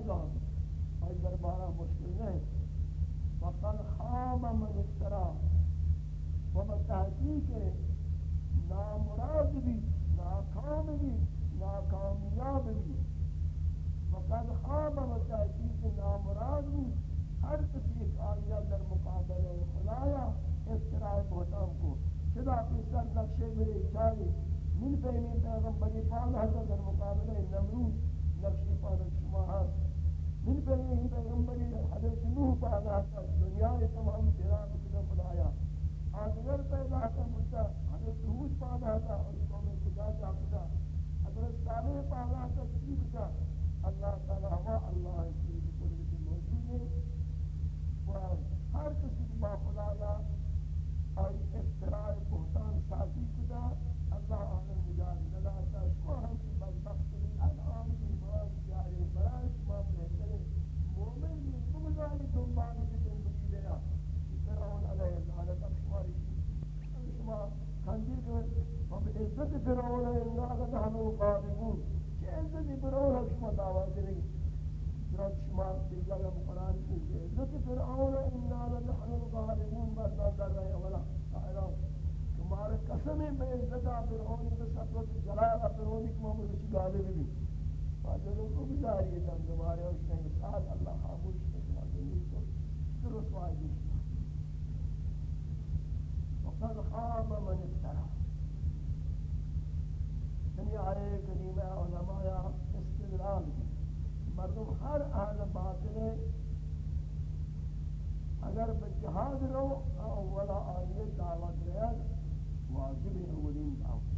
تكتري عذاب اي دربارا مشكل نہیں وقال خام من افترا۔ وبتحقیق نامراد بھی ناکام بھی ناکامیاب بھی۔ وقال خام من تحقیق نامراد بھی۔ ہر کسی ایک آیا در مقابل خدایا افتراء بہتان کو۔ چدا پیسر نقشے میرے چاہیے من پہنی پیغمبری پاک حضرت در مقابلہ نمرود نقشی پاک شما ہست من پہنی پیغمبری حضرت نوح پاک حضرت دنیا تمام پیران کدھا خدایا آدگر پیدا کر مجھتا حضرت حوت پاک تھا اور قوم خدا جا خدا حضرت صالح پاک حضرت کی بچا فرعون إنا نحن الغالبون عزت فرعون شما دعوا کریں درست شما دیگر مقرآن کیجئے عزت فرعون أنا لنحن الغالبون مردان در رہے اولا قائلان تمہارے قسم ہے فرعون کے سبب فرعون کے معاملے غالب بھی فاضل کو گزاری ہے تم تمہارے اس نے خاموش ہے تمہارے لیے تو درست واجب من افترى. آئے کریمہ علماء استدلال مردم ہر اہل باطل اگر بجہاد رو، اولا آئیے دعوت رہا واجب اولین دعوت۔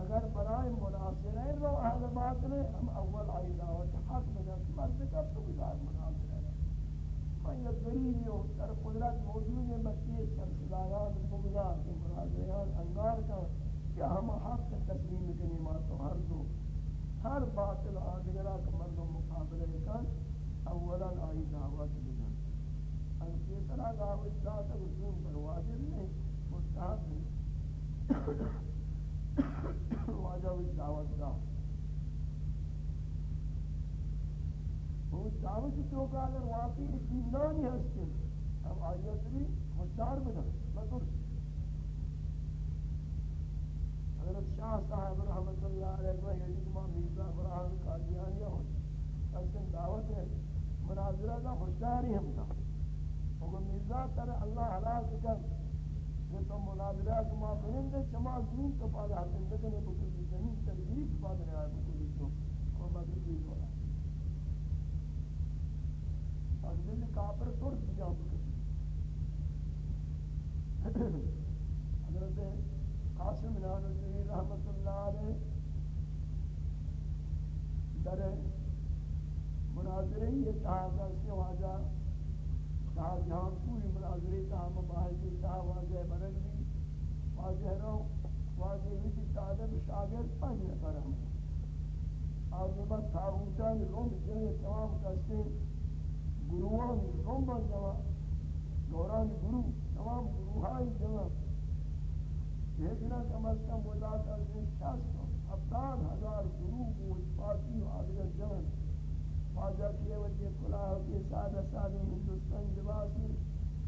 اگر برای مناظرہ رو اہل باطل ہم اول آئی دعوت حق بنا مرد کب تو گزار مناظرہ من یک غریبی ہوں در قدرت موجود ہے مکی سلسلایان بگزار کے مناظران انگار کا کہ ہم حق تسلیم کنی ماتو ہر دو، ہر باطل آدگرہ کا مردم مقابلہ کن اولا آئی دعوت بزن ان کی طرح دعوت داتا رسول پر واجب نہیں، مستحب نہیں۔ واجب دعوت دا وہ دعوت تو کا؟ اگر واقعی اطمینانی ہستے ہم آئیت بھی مشتار بدن مطلب حضرت شاہ صاحب رحمت اللہ علیہ و یعنی کہ مرزا ابراہیم قادیانی ہوں اصل دعوت ہے مناظرہ کا ہوشیاری ہم تھا اور مرزا تر اللہ حلال کر کہ تو مناظرہ کو ما بنند چما زمین تو پالا زندگی نے بکل زمین تدریج بعد نے آیا بکل تو اور بدل بھی ہوا اور دل کافر ترس جاؤ حضرت قاسم نانوی رحمت اللہ علیہ در مناظرے یہ تحاضر سے واجہ تحا جہاں پوری مناظرے تحا مباحثی تحا واجہ برگ بھی واجہ رو واجہ بھی طالب شاگرد پنج نفر ہم آگے بعد تاغوتان روم جنہیں تمام کستے گروہان روم جمع دوران گروہ تمام گروہائی جمع لیکن کم از کم وزاد از شست ہفتاد ہزار گروہ و اتفاقی و آدھگر جمن خواجہ کیے وجہ کلاہ کے سادہ سادہ ہندوستان لباس میں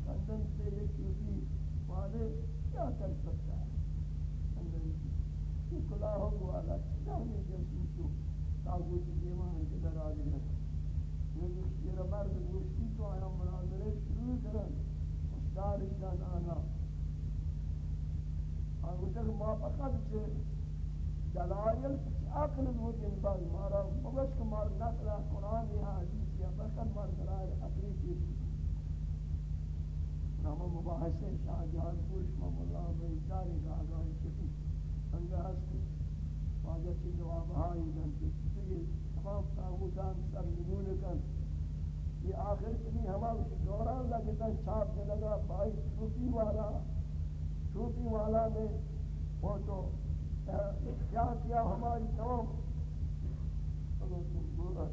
کندن سے ایک چوٹی والے کیا کر سکتا ہے کندن سے یہ کلاہ والا چاہنے جیسی تو تاغوت دیوان کے در آدھگر یہ یہ مرد گوشتی تو آیا مناظرے شروع کرن مشتار جان آنا آنگوشک موافقت چه دلائل عقل موجن باز مارا مگش که مار نقل قرآن یا حدیث یا فقط مار دلائل عقلی چیز نام مباحثه شاہ جہان پور شمام اللہ بیچاری کا آگاہی چکی انگا ہستی واجہ چی جواب ہائی دن چکی تمام تاغوتان سر نمون کن۔ یہ آخر کنی ہمارا دوران لگتا چھاپ کے لگا بھائی چھوٹی والا صوفی والا نے وہ تو کیا کیا ہماری تمام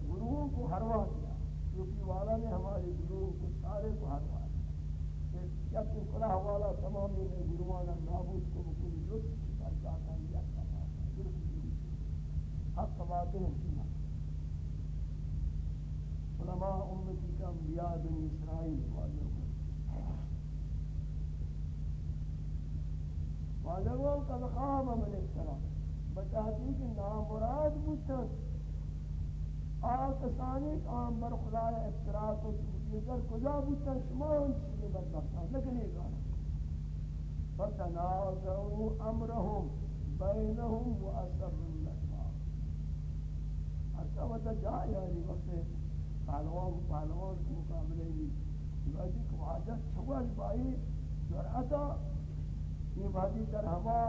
گروہوں کو ہروا دیا۔ صوفی والا نے ہمارے گروہوں کو سارے کو ہروا دیا۔ یا تو کلا حوالا تمامی میں گروہانا نابود کو بکلی لطف پر جاتا ہے یا حق باتیں ہیں علماء امتی کا انبیاء بنی اسرائیل واجب واجب قد خام من افترا بتحقیق نامراد بودتن آکسانی آن بر خدای افترا کو دیگر کجا بودتا شما ان چیزیں بدبختان لیکن یہ گانا فتنازعوا امرهم بینهم و اثر النجوى حتی وقت جا یاری وقت پہلوان پہلوان کو مقابلے بھی وقتی کو حاجت چھوال بائی جرعتا یہ بھادی در ہوا،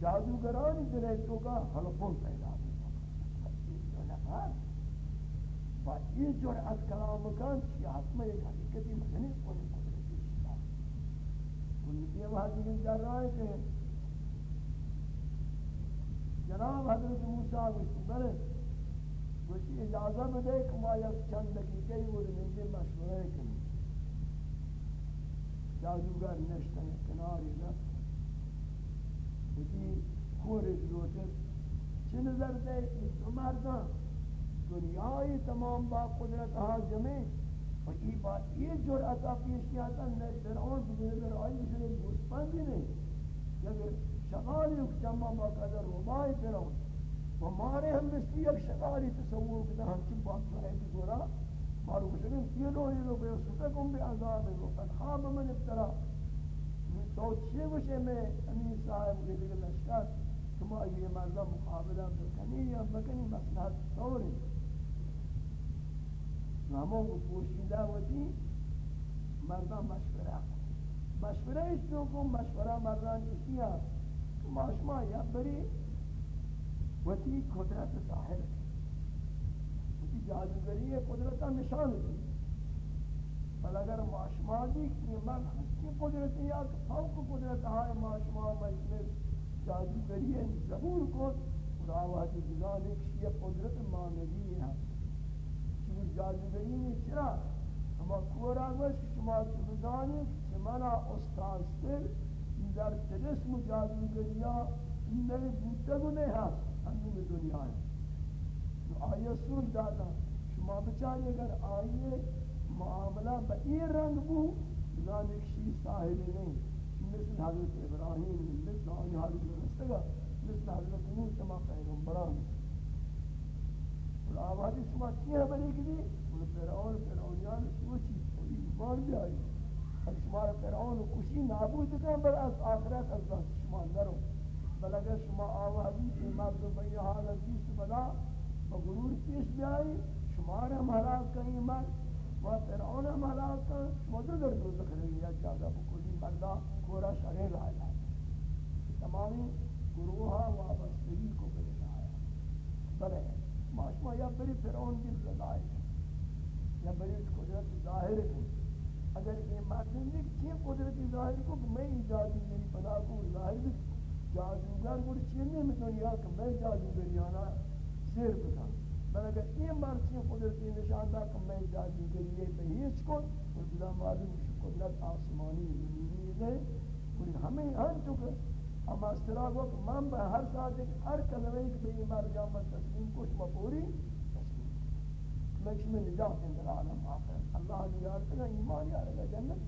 جادوگرانی دلے تو کا حلقون پیدا با این جرأت کلام کن چی حتما یک حقیقتی مدنی کنی قدرتی شما قدرتی ہم حدیث کر رہا ہے کہ جناب حضرت موسیٰ گوشتی بلے گوشتی اجازہ بدے کہ ما یک چند دقیقے ہی وہ رمندے مشورہ کنی جادوگر نشتن کناری رفت گوشتی خورش روتے چی نظر دے؟ تو مردان. دنیای تمام با قدرت ها جمع. و یہ بات یہ جرأت پیش کیا تھا نہ فرعون کی نظر آئی بشنے گوسپند بھی نہیں اگر شغالی جمع با قدر ربائی فرعون و مارے ہم مثلی ایک شغالی تصور کتا ہم چن بات کرے کی گورا. معروف شدن چیه روحی رو به سوتکم به عذاب رو خواب من ابتلا یعنی تو چیه بشه میں امین صاحب که دیگه لشکر که ما اگه مردا مقابله بکنی یا بکنی مصلحت طوری نما و پوشیده وقتی مردم مشوره مشورہ ایش تو کن مشوره مردان اسی هست. که ما شما یا بری وقتی قدرت ظاهر جادوگری قدرت نشان ہے۔ بل اگر معاشمہ دی کہ من ہستی قدرت یا فوق قدرت ہے معاشمہ مجلس جادوگری ہے ظہور کو خدا وحدی جزان ایک شیع قدرت مانوی ہے۔ چون جادوگری نہیں چرا؟ اما کورا گوش کہ شما چمدانی کہ منا استاذتر در ترسم جادوگریا نئے بودتا گو نہیں ہے ہمیں دنیا ہے۔ آیا سن دادا شما بچاری اگر آئیے۔ معاملہ با این رنگ بو بزان ایک شیئی صاحبی نہیں۔ مثل حضرت ابراہیم، مثل آنی حضرت رستگا مثل حضرت موسیٰ ما پیغمبران۔ اور آبادی شما کیا بنے گی؟ ان فرعون، فرعونیان سوچی کوئی ایمان بھی آئی۔ اگر شما فرعون کشی نابود کن، بل از آخرت از دست شما نرو۔ بل اگر شما آبادی کی مرد و بی حال عزیز بلا بغرور پیش بیائی شما را محلاق کہیں مرد و فرعون محلاق کن شما در دو ذکر یا جاگہ بکلی مردا کورا شرے رہا تمامی گروہا وابستگی کو بلنا آیا۔ بلے، ماشما یا بری فرعون کی لڑائی یا بری قدرت ظاہر ہے۔ اگر یہ مردم نے کی قدرت ظاہر کو؟ میں ایجادی میری پناہ کو ظاہر بھی جادوگر کو چینے میں دنیا کہ میں جادوگر یانا سیر بتا بل اگر یہ مرد کی قدرت نشان دا کہ میں جادی جادوگر یہ بہیچ کو اور بلا معلوم قدرت آسمانی زمینی ہے اور ہمیں ہر چکے اما استرا گو کہ من به هر ساعت هر کلمه ای که به این مرجع تسلیم کش مپوری تسلیم۔ مکش من نجات در عالم آخر۔ اللہ نجات کنا ایمان یارے گا جنت۔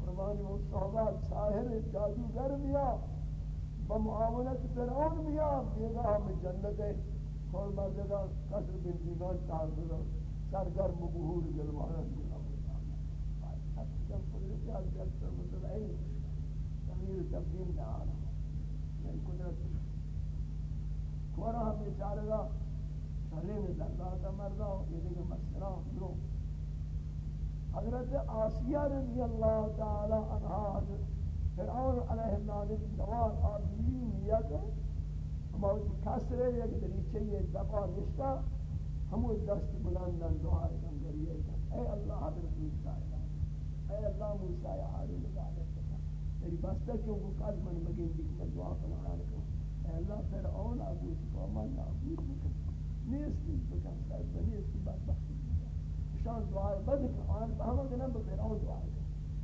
قربانی و صحبات ساہر جادوگر بیا بمعاونت فرعون بیا بیگا ہم جنت ہے کھول مردگا قصر بن دیگان چار بزر سرگرم و بہور جلوانا دیگا جب قدرتی از جلت پر مطلعی تغییر تبدیل نہ آنا یعنی قدرت کورا ہم بیچارے گا شرے میں مردا یہ دیکھ مسئلہ درو حضرت آسیہ رضی اللہ تعالی عنہ حضرت فرعون علیہ النادر دوار آبیلی نیت موت کسرے یک دریچے یہ دقا نشتا ہمو دست بلندن دعا کنگریے اے اللہ حضرت موسیٰ اے اللہ موسیٰ حالی لگا میری بستہ کیوں کو کل من مگین دی کہ دعا فرمان کروں اے اللہ فرعون ابو کو من نابود بکن. نیستی بکن، سر بنیستی بدبختی بکن. شان دعائے بد کہ آن بہما گنا بفرعون دعائے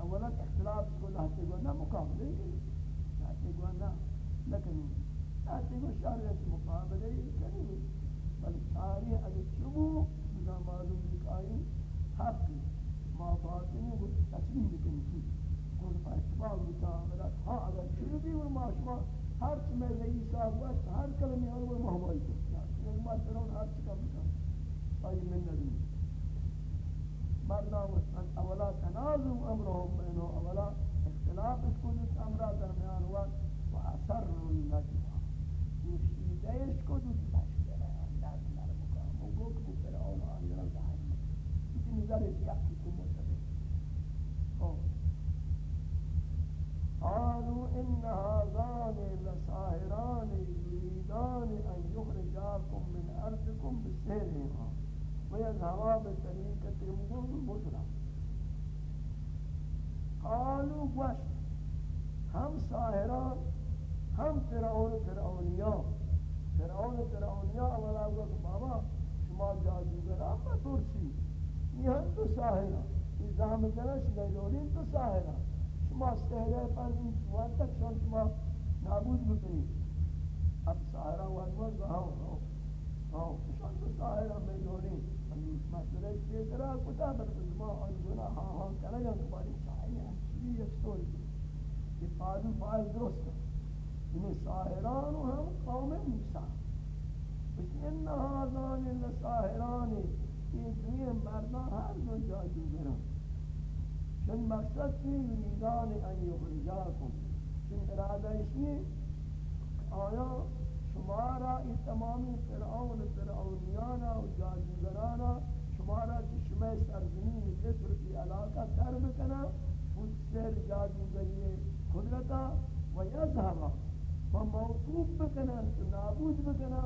اولا اختلاف کو لہتے گو نہ مقابلے گی لہتے گو نہ لیکن لہتے گو شریعت مقابلے کریں بل ساری اگر چبو بنا معلوم لکائی حق ما باطنی کو تسلیم کنی کی کون پا اتباع متعاملات ہاں اگر چلو اور معاشمہ ہر چی میں رئیس آگوہ ہر کلمی آگوہ محمائی کو یعنی ما سرون ہر چی کا بکن آئی من نبی. مردم ان اولا تنازم امرهم بینو اولا اختلاف کنید امرا درمیان وقت و اثر النجوه نشیدهش کنید. مشکله انداز نرمکان و گفت که فرعون آنی را دهن این نظر یکی که متبه قالوا إن هذان لساهران يريدان أن يخرجاكم من أرضكم بسحرهما بسهرهما ويذهبا بطريقة مثلى قالوا گوشت، ہم ساہران ہم فرعون فرعونیاں۔ فرعون فرعونیاں اولا ہوا بابا، شما جادوگر اما ترسی، یہ ہم تو ساہران یہ زہم کنا شما تو ساہران شما استہلے پر وقت تک شان شما نابود بکنی اب ساہران وقت وقت ہاں شان تو ساہران میں لولین مسئلہ یہ طرح کتا بر ما ان گناہ ہاں ہاں کرے گا تمہاری چاہیے یہ اسٹوری یہ پادو فائل درست ہے ساہران ہم قوم موسی اس ان هذان الساحران یہ دوی مردان ہر دو جادوگران چون مقصد کی یریدان ان یخرجاکم چون ارادہ اسی آیا شمارا این تمامی فرعون، فرعونیانا و جادوگرانا شمارا که شما سرزمین مصر کی علاقہ تر بکنا خود سر جادوگری قدرتا و یذهبا و موقوف بکنا نابود بکنا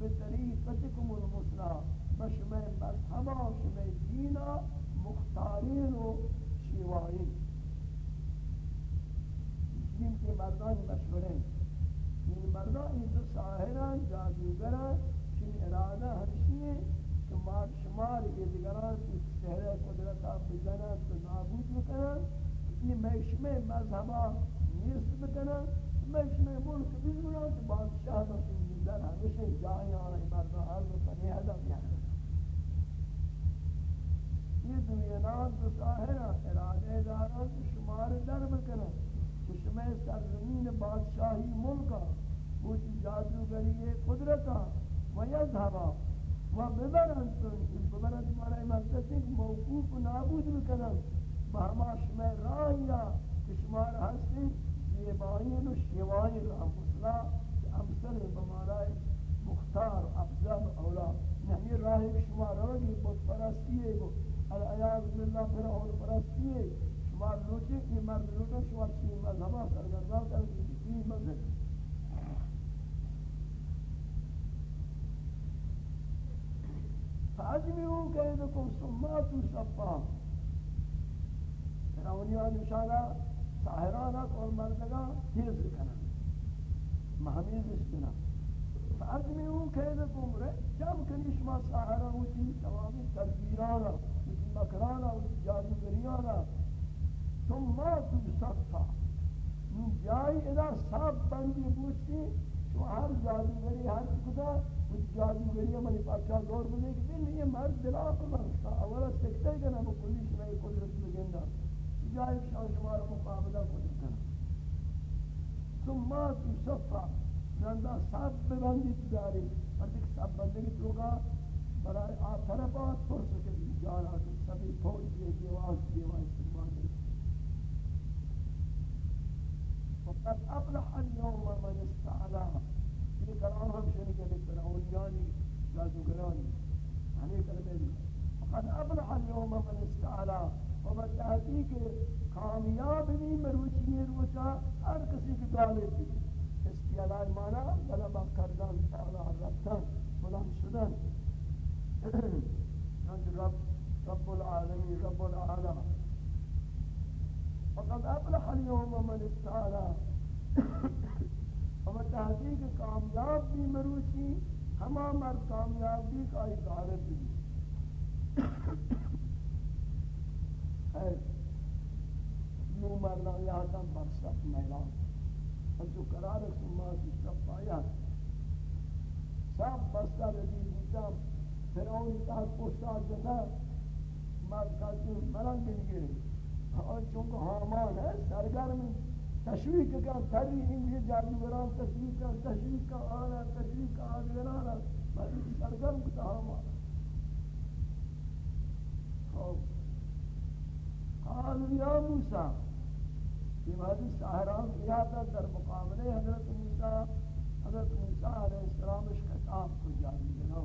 بطریقتکم المسلا و شما مذهبا شما دینا مختارین و شیوائین مسلم کے مردان مشورین. این مردا این دو ساہران جادوگران، چین ارادہ ہمشی ہے کہ مار شمار ادگران کی سہرہ قدرتا بزنان تو نابود بکنن، یہ محشم مذہبا نیست بکنن محشم ملک بزنان تو بادشاہ بسن در ہمیشہ جائیں آنے مردا حل بکنی حدم یعنی۔ یہ دوینان دو ساہران ارادہ داران شمار در بکنن شما سرزمین بادشاہی ملکا بوچی جادوگری قدرتا و یذهبا و ببرن سن ببرن مانا مقصد ہے موقوف و نابود بکنن بہما شما راہیا کہ شما ہستی زیبائین و شیوائین و مسلا امثل بمارای مختار، افضل اولا نمی راہی شما راہی بود، پرستی ہے الایاز باللہ فرعون پرستی. ہے شمار لوٹے کی مرد لوٹے شمار چی مذہبہ سرگردہ کر کی مذہب فاجمیو قیدکم سماتو صفا فراونیان اشارہ ساہرانہ اور مردگا تیز کنا محمیز اسکنا فاجمیو قیدکم رے جب کنی شما ساہرہ ہوتی تمامی تدبیرانا مکرانا جادوگریانا ثم تو صفا نو جای ادا سب بندی بوشتی تو ہر جادوگری ہر کتا وہ جادوگری منی پاچا دور بنے کہ دل یہ مرد دلا پر مرسا اولا سکتے کنا وہ کلی شنائی قدرت بگندا جای شان شمار مقابلہ قدرت کنا ثم تو صفا نندا سب بندی تداری اور دیکھ سب بندی تو کا برای آپ طرفات فرص کے جانا سبھی فوج کے دیواز دیواز استعمال وقد افلح اليوم من استعلا یہ کلام ہم شنی کے لیے فرعونیانی جادوگرانی ہمیں کلمہ دی وقد افلح اليوم من استعلا و تحقیق کامیاب بھی مروچی روچا ہر کسی کی دعالے بھی اس کی علاج مانا غلبہ کردن تعالی رفتن بلند شدن رب رب العالمین رب العالم فقد افلح اليوم من استعلا و تحقیق کامیاب بھی مروچی، ہما مر کامیاب بھی کا ادارت بھی۔ ہے نو مردان یہاں برسک میلان جو قرار سما کی سب پایا سب بستہ رضی بودتا فرعون تحت پوشتا جدا مرد کا جو مرنگ گری اور چونکہ حامان ہے، سرگرم تشویق کا تری انجی جادوگران تشویق کا تشویق کا آنا تشویق کا آدگران مرد سرگرم کتا حامان قالوا يا موسى یہ حدیث ساہران کیا تھا در مقابلے حضرت موسیٰ حضرت موسیٰ علیہ السلام اس خطاب کو جاری دینا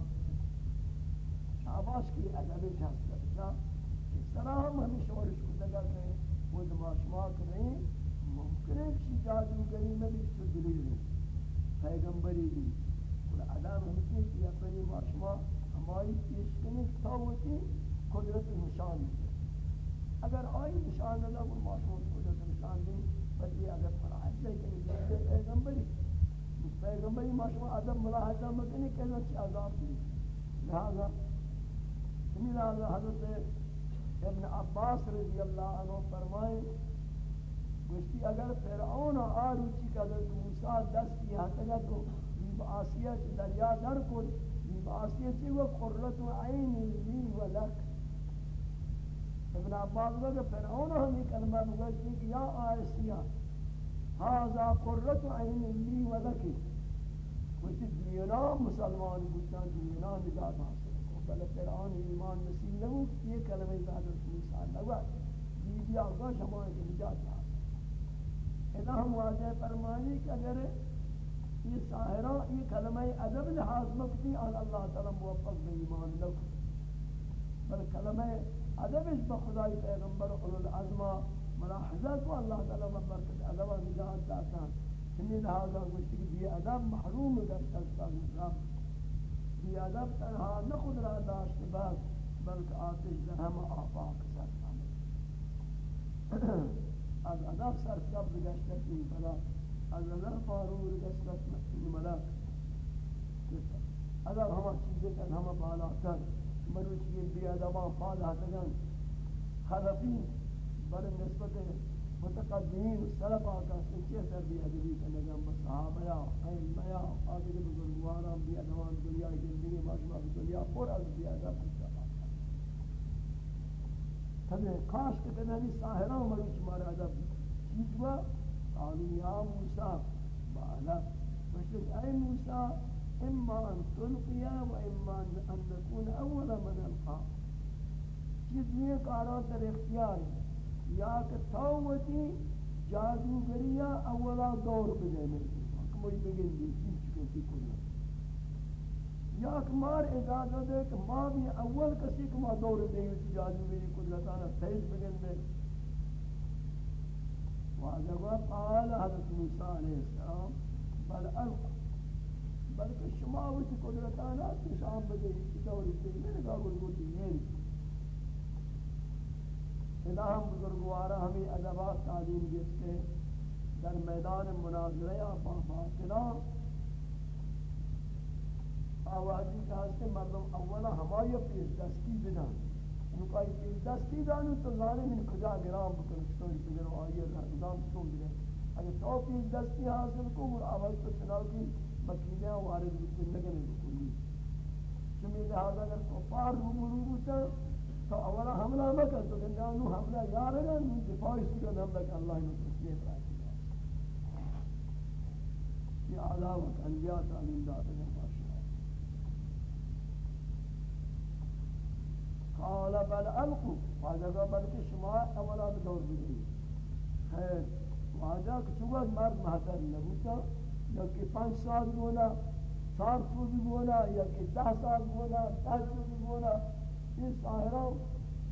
شعباش کی ادب جہاز کرتا اس طرح ہم ہمیں شورش کو دگا کہ وہ دماشما کریں۔ ممکن ہے کسی جادوگری میں بھی تو دلیل ہے۔ پیغمبری بھی۔ اور ادب ہم کی کیا پری ماشما ہماری پیش کرنے تاوتی قدرت نشان دی اگر آئی نشان نہ وہ معصوم کو جو نشان دی بلکہ اگر فرائض ہے کہ یہ پیغمبری۔ پیغمبری معصوم ادب ملاحظہ مکنی کہ چی عذاب دی لہذا سمی لہذا حضرت ابن عباس رضی اللہ عنہ فرمائے گوشتی اگر فرعون آروچی کا حضرت موسیٰ دستی ہاتھگا تو بیب آسیہ چی دریا در کن بیب آسیہ چی وہ قررت و عین لی و لک. ابن عباس کو فرعون ہم یہ کلمہ بگوشتی کہ یا آئسیہ هذا قررت عین لی و لکی کچھ دینا مسلمان بودتاں دینا نجات حاصل کو بلے فرعون ایمان نصیب لگو یہ کلمہ زیادہ موسیٰ لگو دیدی آگا شما نجات حاصل اذا ہم واضح فرمانی کہ اگر یہ ساہرہ یہ کلمہ ادب لحاظ مکتی، آن اللہ تعالی موفق بے ایمان لگو بل کلمہ ادبش با خدای پیغمبر اولو العظم ملاحظہ کو اللہ تعالی برکت ادب نجات داتا ہمیں لہذا گوشتی کہ یہ ادب محروم در تکتا نظام یہ ادب تنہا نہ خود را داشت بعد بلکہ آتش در ہم آفاق سر از ادب سر سبز گشتت این فلا. از ادب فارور گشتت این ملک ادب ہما چیزیں کن ہما بالا کر مروچی بی ادبان فال حتگان خلفی بر نسبت متقدمین سلف آقا سنچے سر بی ادبی کنگان بس صحابیا، قیمیا آدھر بزرگواران، بی ادبان دنیا زندگی مجمع دنیا پر از بی ادب. کچھا کاش کہ تنہی ساہران مروچ مارا ادب چیز ہوا قالوا یا موسیٰ بالا مشتر اے موسیٰ اما ان تلقیا و اما ان نکون اول من القا چیز یہ کارا در اختیار ہے یا کہ توتی جادوگریا اولا دور بجے میں کوئی بگن دی چیز چکے کی کوئی یا کہ مار اجازت ہے کہ ماں بھی اول کسی کو ماں دور دے گی جادوگری قدرتانا تیز بگن دے۔ واجب قال حضرت موسیٰ علیہ السلام، بل القا بلکہ شما ہوتی وچ قدرتانا شام بجے دور سے میں نے کہا گوتی نہیں الہم بزرگوارا ہمیں ادبات تعلیم دیتے در میدان مناظرہ یا باطلا آوازی کا ہستے مردم اولا ہمائی پیش دستی بدن. نکائی پیش دستی دانو تو ظالم ان کجا گرام بکن ستوری بگرو آئیے رہنظام سو بگرے اگر تو پیش دستی حاصل کو اور آواز تو سناو کی مکینہ وارد بکن نگنے بکنی چمی لہذا اگر کفار روبرو بوتا تو اولا حملہ مکن، تو گنجا انہوں حملہ یارگا انہوں دفاعی سکن حملہ کہ اللہ انہوں تسلیح پراتی یہ علاوت انبیاء تعلیم داتا ہے قال بل القوا واجا کا بلکہ شما اولا بدور دی خير واجا کہ چوغ مرد مہتر نہ ہوتا یا کہ پانچ سال بولا چار سو بھی ہونا ده کہ دس سال ہونا دس سو بھی ہونا یہ ساحرہ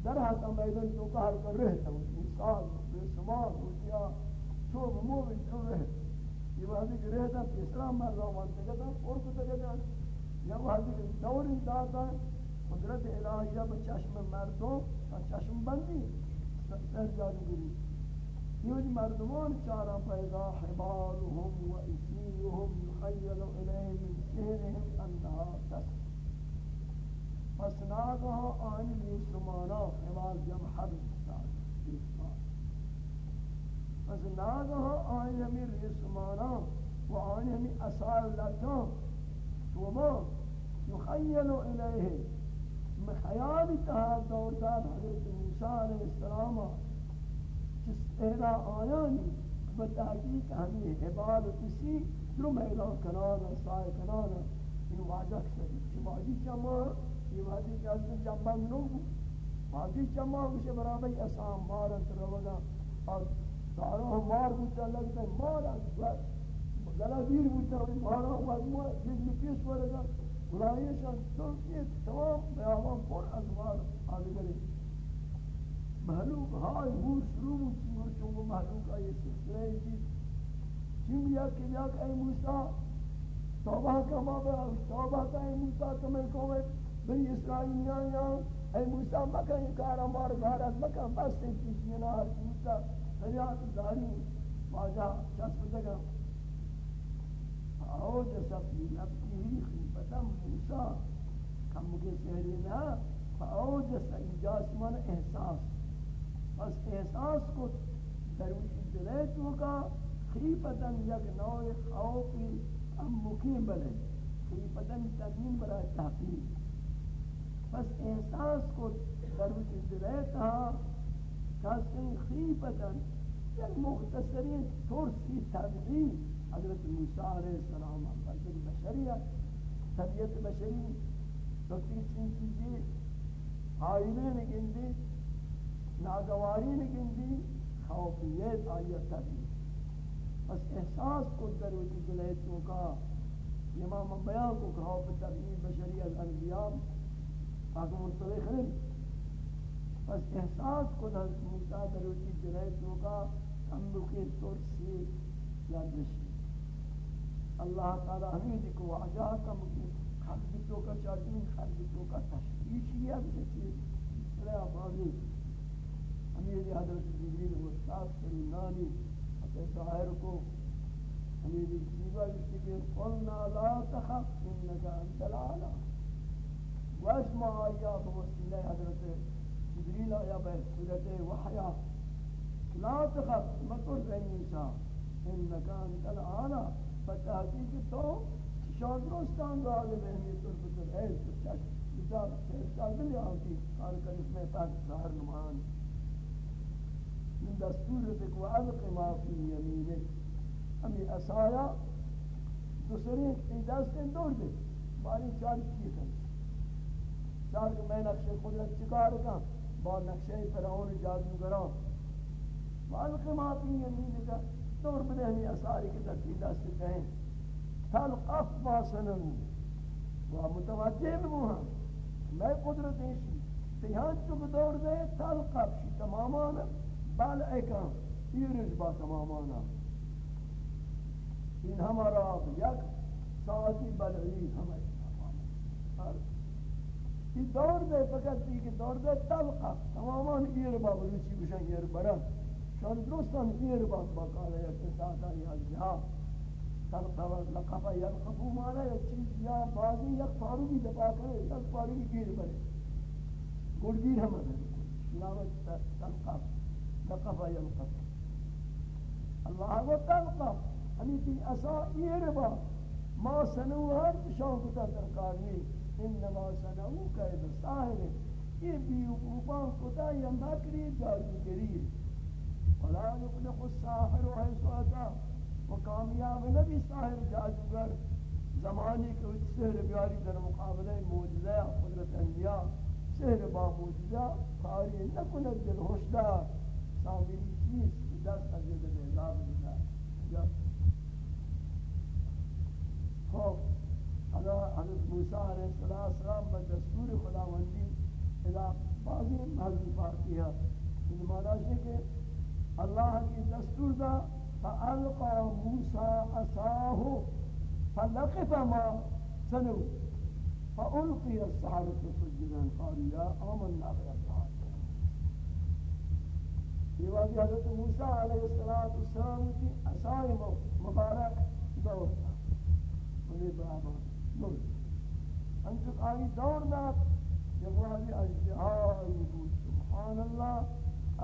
در حق میدان تو کا کر رہے انسان بے شمار تو مو بھی تو رہے یہ وادی کہ رہتا تیسرا مرد وانتے کا اور کو تے کا یا وادی دور انتہا قدرت الہیہ بچشم مردوں چشم بندی، سر جادوگری یہ مردمان چارا پیدا، حبالهم و اسیرهم، یخیل الیه من سهرهم انها تسر۔ پس ناگاه آن مسلمانا حبال جمع حبل پس ناگاه آن همی رسمانا و آن همی اصال لکان توما یخیل الیه خیالی تها دور داد حضرت موسیٰ علیہ السلام جس اہلا آیانی بتحقیق ہمیں حبال کسی درم اہلا کنانا سائے کنانا ان واجہ کسری چی واجی چما یہ واجی کسی جنبنگ نو واجی چما کسی برابر اسام مارت روگا اور سارا ہم مار بوتا لگتا ہے مارا گلا دیر بوتا مارا مارا جس میں پیس ورگا برایشان ترکیه تمام بیابان پر از مار آدگری محلوک های بور شروع بود چون چون محلوک های سلسله چیز، چون بیا که بیا که ای موسیٰ توبہ کما بیا توبہ کا ای موسیٰ کمل کومت بنی اسرائیلیان یا ای موسیٰ مکن یہ کارا مار گارت مکن، بس سے پیشینا ہر موسیٰ فریاد داری واجہ چسپ دگا آو جسا فی نفسی خیفتم موسیٰ کم مگے سہری نا فاو جسا ایجاز من احساس۔ بس احساس کو دروی دلے تو کا خیفتن یک نوع خوفی ام مقیم بلے خیفتن تنین برای تحقیق۔ بس احساس کو دروی دلے تا کسی خیفتن یک مختصرین ترسی تبعی حضرت موسیٰ علیہ السلام بلکہ بشریت طبیعت بشری تو تین چین چیزی حائلے نگندی ناگواری نگندی خوفیت آیت طبیعی بس احساس کو در وجہ دلیتوں کا امام بیان کو خوف طبیعی بشری الانبیاء آگے منطلق نہیں بس احساس کو در موسیٰ دلیتوں کا اندوکی ترسی یا دشی اللہ تعالی ہمیں دیکھو وعجا کا خرد تو کا چاہتین خرد تو کا تشکیش کیا بھی چیز. رہا بازی امیر حضرت جبریل مصطاف سلمانی حتی ظاہر کو. امیر جیبہ جسی کہ قلنا لا تخف انکا انت العالی واسمع آیا بوسیلہ حضرت جبریل آیا بے صورت وحیہ لا تخف مکر رہی انسان. انکا انت العالی بتحقیق تو شادرستان غالب ہے یہ تو بتر ہے تو چاچ بچار سال دل آتی کار کر اس میں پاک ظاہر نمان من دستور تک و علق ما فی یمینک ہمیں اسایا دوسرے ایک دست دور دے باری چار کی تھا چار کہ میں نقشے قدرت چکار کا با نقشے فرعون جادوگران وعلق ما فی یمینک دور بده ہمی اثاری کے ترکی دست کہیں تلقف ما سننو و متوجہ بموہا میں قدرت ایشی تیہان چک دور دے تلقف شی تمامانا، بل اکام ایرج با تمامانا۔ این ہمارا یک ساعتی بلعی ہمیں یہ دور دے فقط کہ دور دے تلقف تمامان ایر با بلوچی بشن، ایر برن۔ شان درستان ایر باز باقاله یا کساتا یا جا تلقوا لقفا یلقفو مانا یا چیز، یا بازی یک پاروی دپا کرے یک پاروی گیر بنے۔ گرگیر ہم ہے نامت تلقف لقفا یلقف اللہ وہ تلقف ہمیں تی اسا ایر با۔ ما سنو ہر شان کتا ترکاری انما سنو قید ساہر۔ یہ بیوقوبان کتا یا مکری جادوگری ولا يفلح الساحر حيث أتى. وكامیاب نبی ساحر جادوگر زمانی کے سحر بیاری در مقابلہ موجزہ قدرت انبیاء، سحر با موجزہ کاری نکند دل ہوشدار سامری چیز کی دست از یہ بیزاب دیتا یا خوب حضرت موسیٰ علیہ السلام با دستور خداوندی اذا بعضی محذوفات کیا ان معنی ہے کہ اللہ کی دستور دا فألقى موسى عصاه فلقف ما سنو فألقي السحرة سجدا قالوا آمنا برب یہ واقعی حضرت موسیٰ علیہ السلام کی عصای مبارک دور تھا۔ انہیں بابا دور آئی دور دار جب واقعی اجدہائی بود سبحان اللہ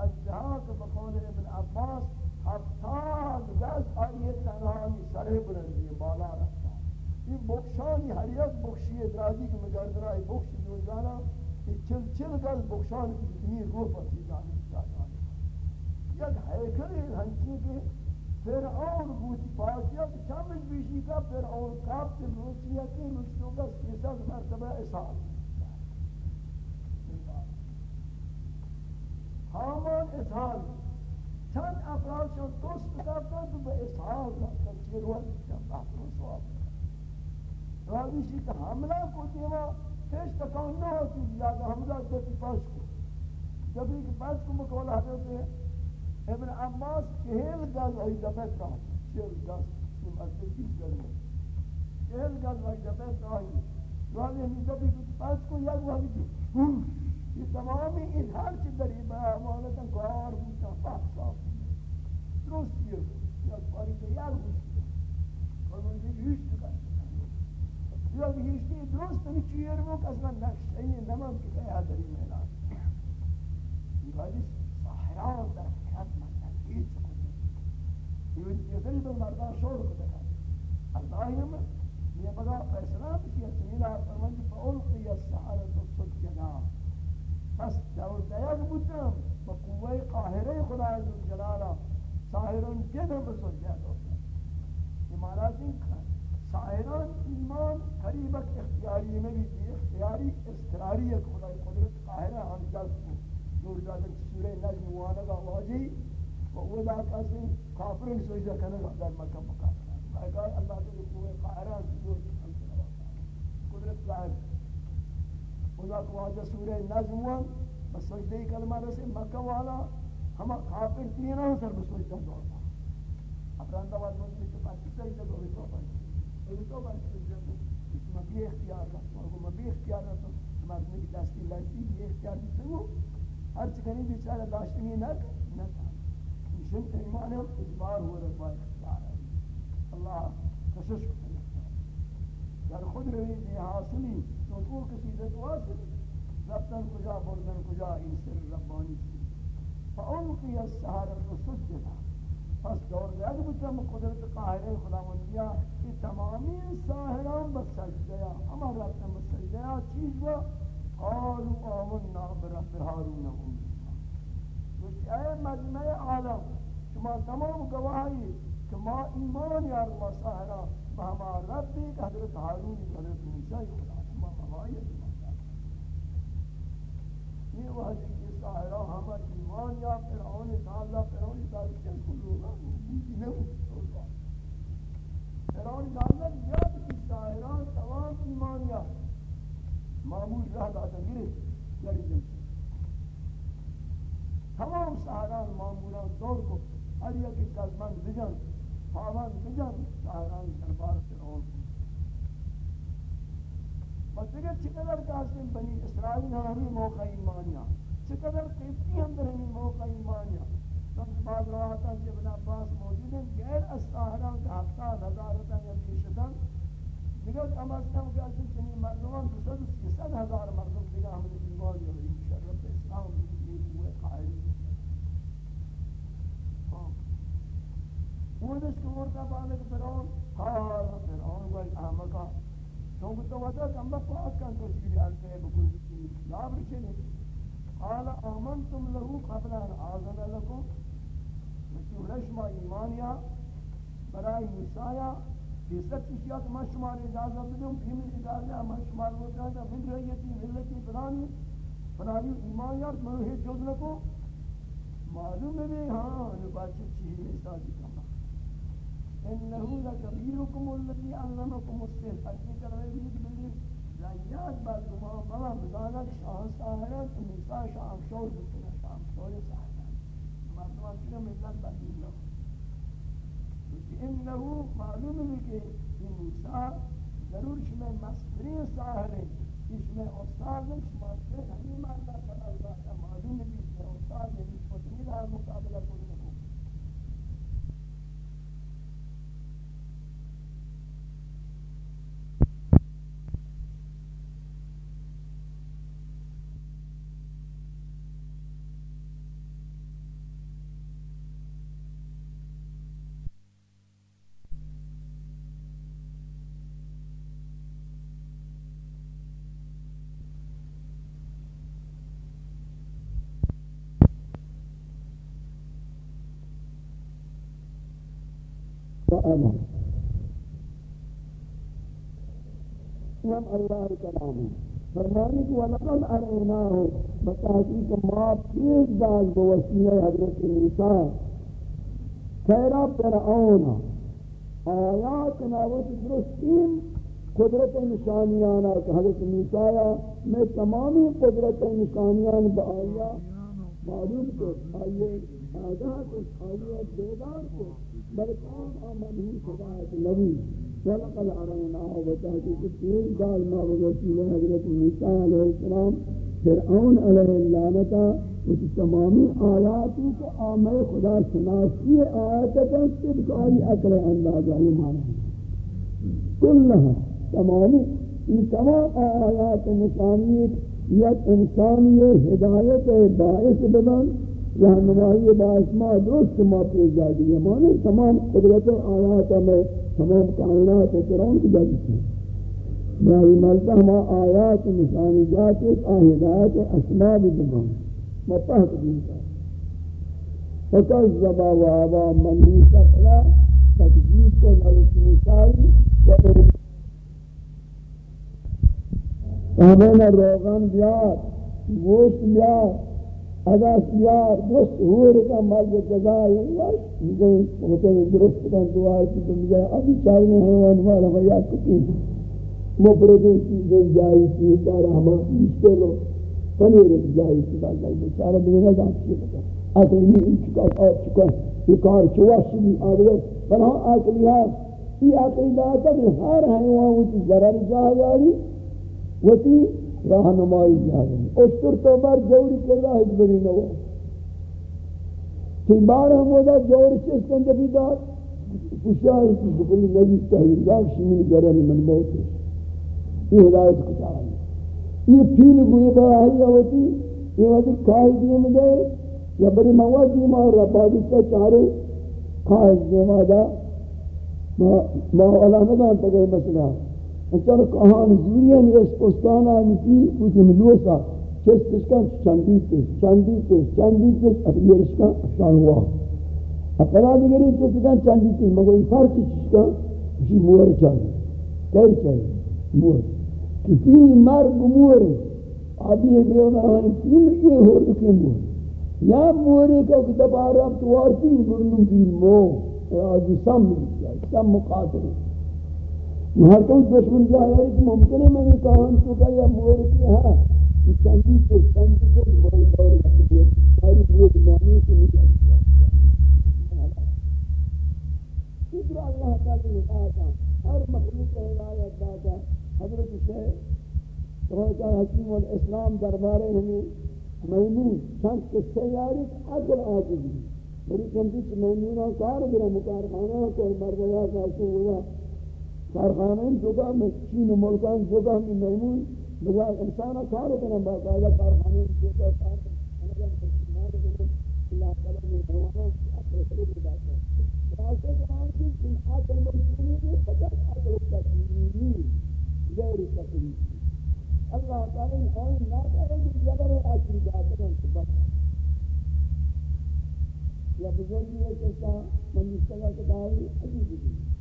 اجدہاک بقول ابن عباس ہفتاد گز آئیے تنہانی سرے بلندی بالا رکھتا یہ بخشانی ہر یک بخشی ادراجی کی مجرد رہا بخش جو جانا یہ چل چل گز بخشانی کی جتنی روح پر چیز آنے جانا یک حیکل ہنچی کے فرعون بوتی پاکیا کہ چمش بیشی کا فرعون کاب سے روچی ہے کا سیسد مرتبہ اصحاب. حامان اصحاب چند افراد شد، دوست کرتا تو به اسحاق رفتن چه روز کم بحث و سواب راویشی که حمله کو دیما پیش تکان نہ ہوتی زیادہ حملہ دتی پاس کو جب ایک پاس کو مقول حضرت ابن عباس چہل گز ای دفت رہا چہل گز سیم از تیس گز چہل گز ای دفت رہا راوی ہمی جب ایک پاس کو یک وقت یہ تمامی این ہر چی دری با امانتا کار بوتا پاس درست بیار یا پاری که یار بوشتی کنون دی هیچ یا هیچ درست نمی چیر مو کس من نقش این نمان که کیا دری میلان این حدیث ساحران در حکرت من تنقید کنی یہ جسری تو مردان شور کو دکھا اللہ ہی میں یہ بدا فیصلہ بشی ہے قاهره خدا عز جلالا ساہران جن بسجدہ ہوتا یہ معنی ساہران ایمان قریبت اختیاری میں بھی تھی اختیاری استراری ہے خدا قدرت قاہرہ ہم جلد کو دور جاتا سورہ نجم وانگا واجی، و او دا کسی کافرین سجدہ کرنے کنگا در مکہ مقابلہ کہا اللہ تعالی قوه قاہرہ دور قدرت قاہر خدا کو واجہ سورہ نجم وان بس سجدہ کلمہ رسے مکہ والا ہم کافر تین ہیں سر بسوچ کر دو افران دواز من سے پاس سے جب وہ تو پاس وہ تو پاس سے جب اس میں بھی اختیار ہے اور وہ بھی اختیار ہے تو ہمارے میں دستی لگتی ہے اختیار بھی وہ ہر چیز بیچارہ داشتنی نہ نہ مشن ایمان ہے اجبار ہو رہا ہے اختیار ہے اللہ کشش در خود روی دی حاصلی تو وہ کسی دعا سے رفتن کجا بردن کجا این سر ربانی فألقي السحرة سجدا پس دور یک بودم قدرت قاهره خداوندیا کی تمامی ساحران به سجده اما رفتن به چیز و قالوا آمنا برب هارون و موسی ای مجمع عالم. شما تمام گواهی که ما ایمان یار ما ساحرا به ما ربی حضرت هارون حضرت موسی خدا. ما مواهی ما یہ وحی حضرت ساحرہ ہم ایمان یا فرعون تعالی فرعون تعالی کے کلونا نہ فرعون تعالی یاد کی ساحرہ تمام ایمان یا۔ معمول رہ داتا گرے جری جن تمام ساحران معمولان دور کو، ہر یک کلمان بجن پاوان بجن ساحران دربار فرعون بس دیگر چقدر کاسم بنی اسرائیل ہمیں موقع ایمانیاں چقدر قیمتی ہم در ہمیں موقع ایمانیاں سب بعض روایتاں کہ ابن عباس موجود ہیں، غیر از استاہران کا ہفتاد ہزارتاں یا بیشتاں دیگر کم از کم کہ اصل چنی مردمان دو سد سی سد ہزار مردم دیگر ہم نے ایمان یا مشرف اسلام یہ ہوئے قائل۔ ہاں۔ وہ کو ورتا بالک فرعون، قال فرعون و احمقا چون تو ودا کم پاک کن تو چیز الفے بکل چیز، لا برچنے قال آمنتم له قبل ان آذن لكم. رسول شما ایمانیا برای موسیٰ یہ سب چیزیں کہ میں شما اجازت دوں پھر میں اجازت میں شما کو چاہتا من رہیتی ملتی فلانی فلانی ایمان یار میں ہے جو نہ کو معلوم ہے ہاں یہ بات چیز ہے ساتھ کرنا انه لكبيركم الذي علمكم السحر. حقیقت ہے یہ جات مردمان بابا بدانک شاه ساهران تو نیسا شام شور بکنه شام شور ساهران مردمان چنه ملت بدین لکن انه معلوم ہے کہ یہ موسیٰ ضرور شما مصدری ساہر ہے اس میں استاد نیست شما سے ہمیں مردہ صلی اللہ علیہ وسلم معلوم ہے کہ استاد ہے اس کو تمیدہ مقابلہ کرنے وأنا نعم الله كلامه فرمانی کہ ولقد اریناه بتحقیق ما پیش داز بوسیلہ حضرت موسیٰ. خیرہ فرعون آیات ناوت درستیم قدرت نشانیانا کہ حضرت موسیٰ میں تمامی قدرت نشانیان با معلوم کو، آئیے آگاہ کو، آئیے بیدار کو۔ بلکان آمنی خدایت نبی ولقد عرناه وتحقیق تین دال ما وزوسیل حضرت موسیٰ علیہ السلام۔ فرعون علیہ اللعنتا اس تمامی آیاتی کو آمد خدا شناسی آیات آیتتا تبکاری اکل اندازہ مانا کلها تمامی، یہ تمام آیات نشانی یک انسانی ہدایت باعث بدن رہنمائی باسما درست ما پیش جادی ہے۔ مانے تمام قدرت آیات میں تمام کائنات کرام کی جادی ہے براہی ملتا ہما آیات نشانی جاتے آہدایت اسباب دمان ما پہت دیتا فکذبا و آبا منی سفلا تکجیب کو نلت نسائی و ہمیں روغن بیار گوشت بیار ادا سیار درست ہور کا مرد جزائی مجھے ہوتے ہیں درست کا دعا کی تو مجھے ابھی چاہیے ہیں حیوان والا بھیا کتی مفردی چیزیں جائی تھی سارا ہمارا مشتے لو پنیر جائی تھی بات جائی تھی سارا دیگه نہ جانتی ہے اصل میں ان چکا آت چکا یہ کار چواش بھی آدھگر بنا آکلی ہے یہ آکلی داتا کہ ہر حیوان وہ ضرر جا جاری وہ راہنمائی جاری اشتر تو بار جوری کر رہا ہے بری نو کہ بار ہم ودا جور چیز کن جبی دار۔ پوشاہی کی بکلی نبی تحویل دار شمین گرن من موت ہے۔ یہ ہدایت کتا ہے۔ یہ پھیل گوئی بڑا ہے ہوتی یہ وقت کھائی دیئے میں دے، یا بری مواد دیئے ماں ربادی کا چارے۔ کھائی دیئے ماں ما اللہ ندان تگئی مسئلہ۔ اچھا کہان زوریہ میں اس پستانہ نتی کچھ ملوسا، چس کس کا چاندی تے چاندی تے چاندی تے اب یہ اس کا شان ہوا۔ اپنا دیگری چس کا چاندی تے مگر فرق چس کا؟ اسی مور چاہیے۔ کہر چاہیے؟ مور۔ کسی مرگ مور۔ آبی ہے بیونا ہاں پیر کے ہو رکے مور۔ یا مورے کا کتب آراب توارتی گرنوں کی مو۔ آجی سم ملی سم مقاتل ہر کوئی دشمن جائے ہے ممکن ہے میں نے کہا تو کہ یہ مور کی ہے کہ چاندی کو چاندی کو مول دور رکھتے ساری وہ معنی سے نہیں جاتی ادھر اللہ تعالی نے کہا تھا ہر مخلوق کو ہدایت داتا حضرت شیخ روزہ حکیم الاسلام دربارے ہمیں میمون چند قصے یاری عقل آجزی بری کمتی چھ میمونہ کار برا مکارخانہ کوئی مردیا کاسو ہوا کارخانہ جگہ میں چین ملکان جگہ میں میمون بجائے انسان کار کرنا باقاعدہ کار اللہ تعالیٰ نے بات کی فقط غیر اللہ تعالیٰ نے نہ کرے کہ جبر آخری بات ہے بس یا بزرگی ہے کہ من مستقل کتابی عجیب دی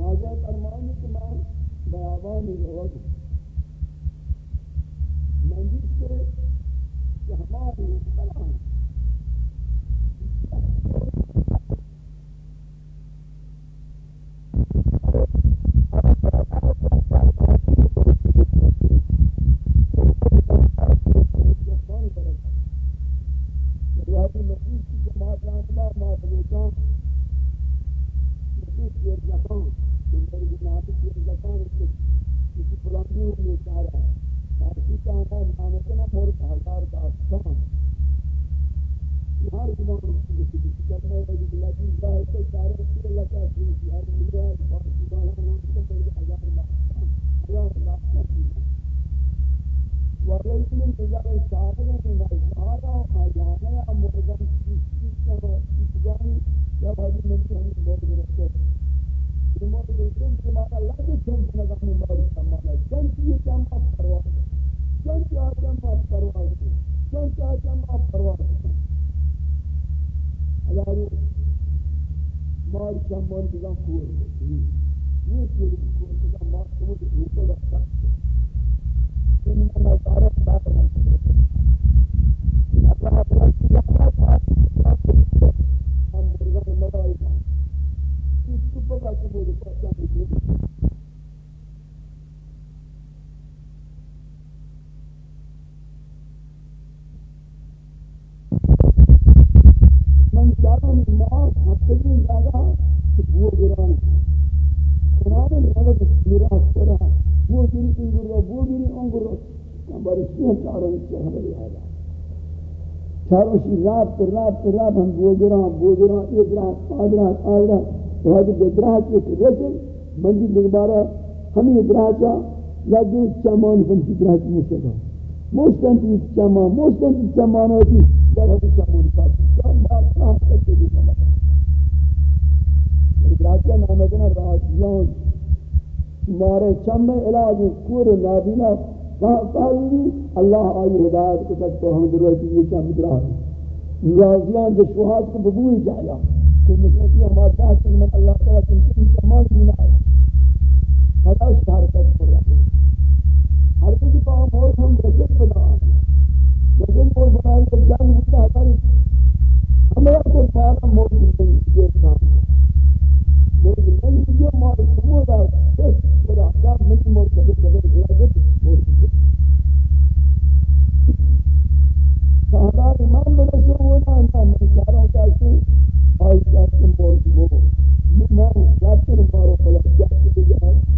واجہ فرمانی کہ میں بیابانی روز چاروں شی رات پر رات پر ہم وہ گرا وہ گرا ایک رات آج رات آج رات وہ جو بدرات کے رسل، بندی دوبارہ ہمیں ادراجا یا جو چمان بندی ادراج میں سے گا موستن کی چمان موستن کی چمان ہوتی جب ہم چمان کا۔ چمان کا کرتے بھی سمجھا ادراجا نام ہے راجیان۔ مارے چم علاج کور نابینا۔ قالی اللہ آئی ہدایت کو تک تو ہم دروتی یہ چم درا راجیان جو شہاد کو ببوئی جایا کہ مسلطی ہمارے داشت من اللہ تعالیٰ کی چمان دینا ہے خدا شہرکت پر رہا ہر کسی پاہم اور ہم رجب بنا رجب اور بنائی کر جان ہوتا ہے، ہمارا کو سارا موجود نہیں یہ کام مرد من میگه ما شما را کس چرا کار من مرتبط به زیادت مرد صحابه امام برسو بودا انا من شهروں کا کہ آئی کا مرد بو من راتن مارو بلا جاتے جہاں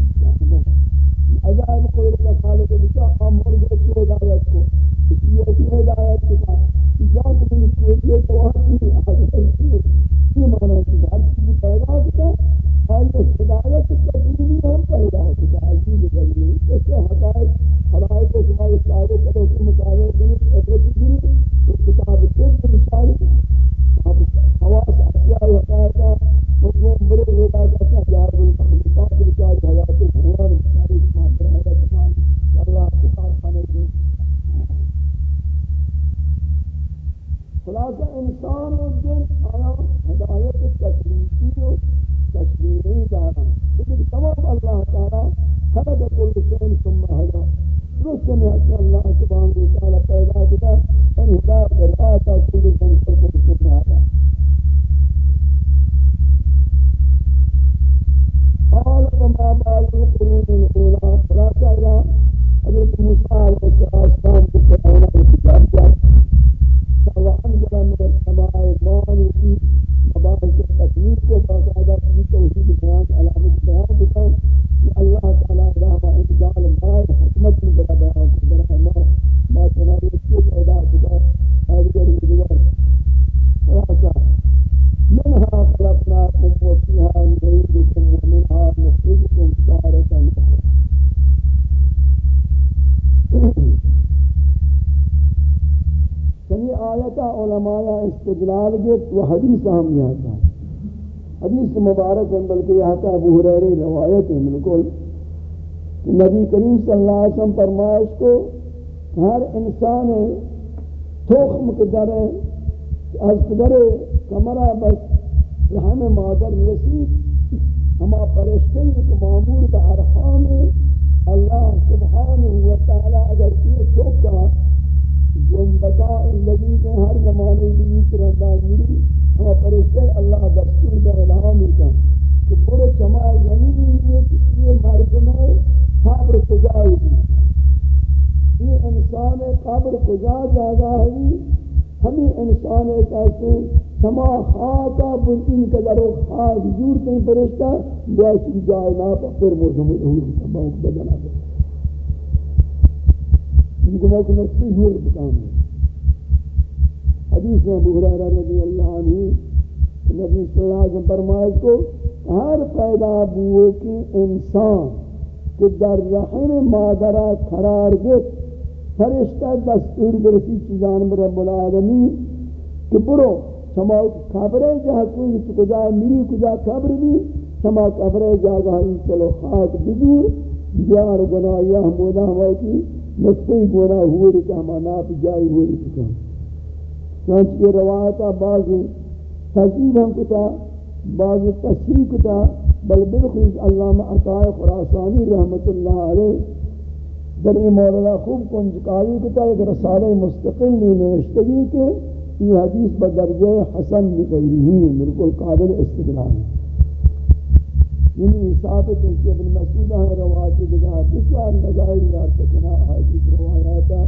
استدلال گت و حدیث ہم یہاں تھا حدیث مبارک ہے، بلکہ یہاں تھا ابو حریری روایت ہے بالکل۔ کہ نبی کریم صلی اللہ علیہ وسلم فرمائش کو، ہر انسان تخم کے در از پدر کمرہ بس رحم مادر رسید۔ ہما پرشتے ایک معمور با ارحام اللہ سبحانہ وتعالی اگر یہ چوکا زندگاہ الذی کے ہر زمانے بھی ترندا گیری ہم فرشتے اللہ دستور کا الہام کا کہ بڑے جماع زمین یہ یہ مرد میں قبر کجا ہے یہ انسان قبر کجا جگہ ہے ہمیں انسان ایک ایسے شما خاکا پر این قدر و خاک جور کہیں پرشتہ بیاشی جائے نا پا پھر موسم الہور تمام بدنا دے ان کو موقع نصفی جور بکام۔ ہے حدیث میں ابو حرارہ رضی اللہ عنہ نبی صلی اللہ علیہ وسلم فرمائے کو ہر پیدا بو کی انسان کہ در رحم مادرہ قرار گت فرشتہ دستور برسی چیزان رب العالمین کہ برو، شما قبر جہاں کوئی کجا میری کجا قبر بھی، شما قبر جاگہ ہی چلو خاک بدور بیار گناہ یا ہمودا ہمائی کی نصفی گناہ ہوئی، کہ ہما ناپ جائی ہوئی کتا چانچہ کی روایتا بعضی تذیب ہم کتا، بعضی تصریح کتا، بل بالخصوص علامہ عطای خراسانی رحمت اللہ علیہ در این مولانا خوب کنجکاری کتا، ایک رسالہ مستقل نہیں نوشتگی کے یہ حدیث بدرجہ حسن بغیرہی بالکل قابل استدلال یعنی حساب تنسی ابن مسعودہ ہے، روایت دیگا بسیار نظائر یاد تکنا حدیث روایاتا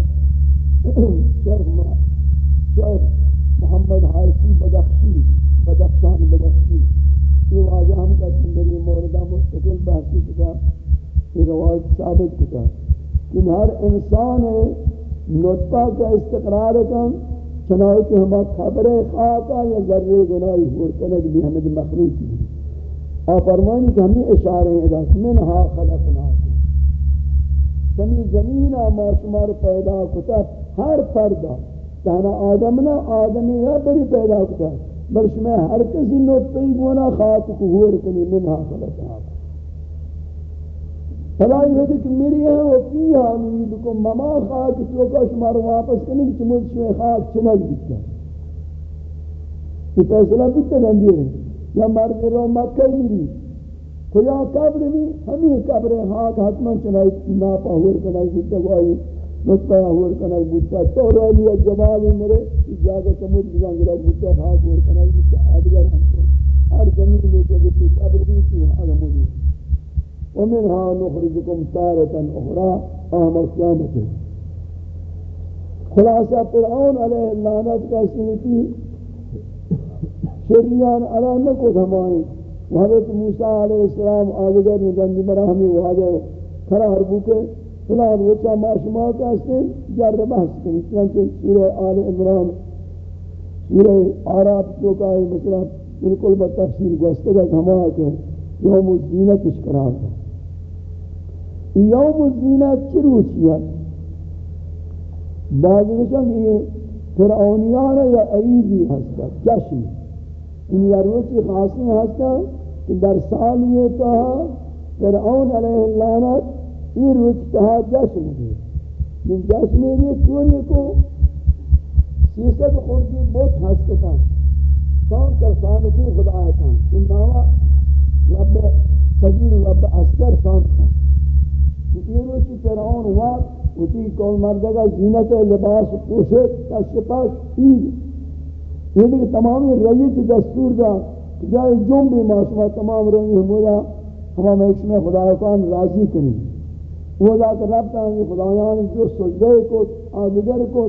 شیخ شیخ محمد حارسی بدخشی، بدخشان بدخشی۔ یہ واضح ہم کا سندری موردہ مستقل بحثی کتا، یہ روایت ثابت کتا۔ کہ ہر انسان نطفہ کا استقرار کن، چنانچہ کہ ہم خبر خاکا یا ذرے گناہی ہور کنگ بھی ہمیں مخلوق بھی اور کہ ہمیں اشارے ہیں ادا منہا خلقنا۔ چنی زمین ما شمار پیدا کتا، ہر پردہ۔ تانا آدم نا آدمی یا بری پیدا کتا۔ بلش میں ہر کسی نوت پی گونا خاک کو ہور کنی، منہا خلقنا فلائی ہوتی کہ میری ہے، وہ فیہا امیدکم مما خاک تو کا شمار واپس کرنے کی چمود شوئے خاک چنک دیتا۔ یہ فیصلہ بودتا گندی ہے۔ یا مرد رو مکہ میری۔ کجا قبر بھی، ہمیں قبر خاک حتما چنائی ناپا ہور کنائی بودتا گوائی نطقہ ہور کنائی بودتا تو رولی جبالی مرے جاگہ چمود بزان گرہ بودتا خاک ہور کنائی بودتا آدگر ہم تو ہر زمین میں کو دیتی قبر بھی کی حالا موجود ومنها نخرجكم تارة أخرى أهم القيامة خلاصة فرعون عليه اللعنات کا سنتی شریان علا نکو دھمائیں وحضرت موسیٰ علیہ السلام آدھگر نے گنج براہمی وحضر قرار بوکے فلان وچا ماشما کا سن جر بحث کریں چنانچہ سورہ آل عمران سورہ عراب جو کا ہے مثلا بالکل بتفصیل گوستگا دھما کے یوم الزینت اس قرار تھا یوم الزینت چی روچیت بعض وشن یہ فرعونیان یا عیدی ہستا جشن ان یا روچی خاصی ہستا کہ در سال یہ کہا فرعون علیہ اللعنت یہ روچ کہا جشن ہے۔ من جشن یہ چوری کو سیست خوردی بہت ہستا شان کر سانکی خدا آتا ان نامہ رب سجیر رب اسکر شان تھا۔ یہ روچی فرعون ہوا۔ اسی کول مردگا زینت لباس پوشت تشپاش عید یہ دیکھ تمامی رئیت دستور دا۔ جائے جن بھی معاشمہ تمام رنگی ہمورا ہمیں ایک میں خدا کان راضی کنی وہ ذات رب تانگی خدایان جو سجدے کو آدگر کو،